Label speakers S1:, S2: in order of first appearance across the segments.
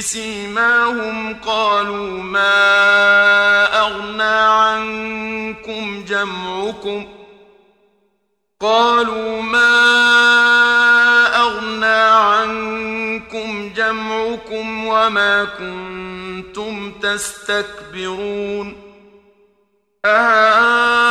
S1: بسيماهم قالوا ما أغنى عنكم جمعكم قالوا ما أغنى عنكم جمعكم وما كنتم تستكبرون أهؤلاء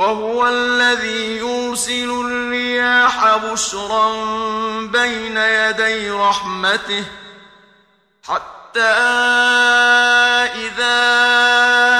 S1: وهو الذي يرسل الرياح بشرا بين يدي رحمته حتى إذا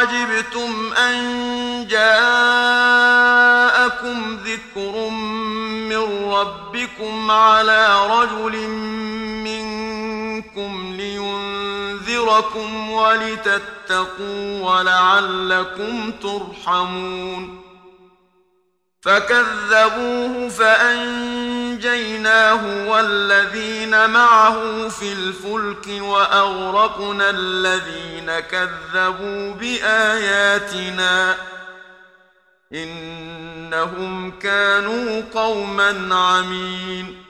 S1: عجبتم أن جاءكم ذكر من ربكم على رجل منكم لينذركم ولتتقوا ولعلكم ترحمون فكذبوه فأنجيناه والذين معه في الفلك وأغرقنا الذين كذبوا بآياتنا إنهم كانوا قوما عمين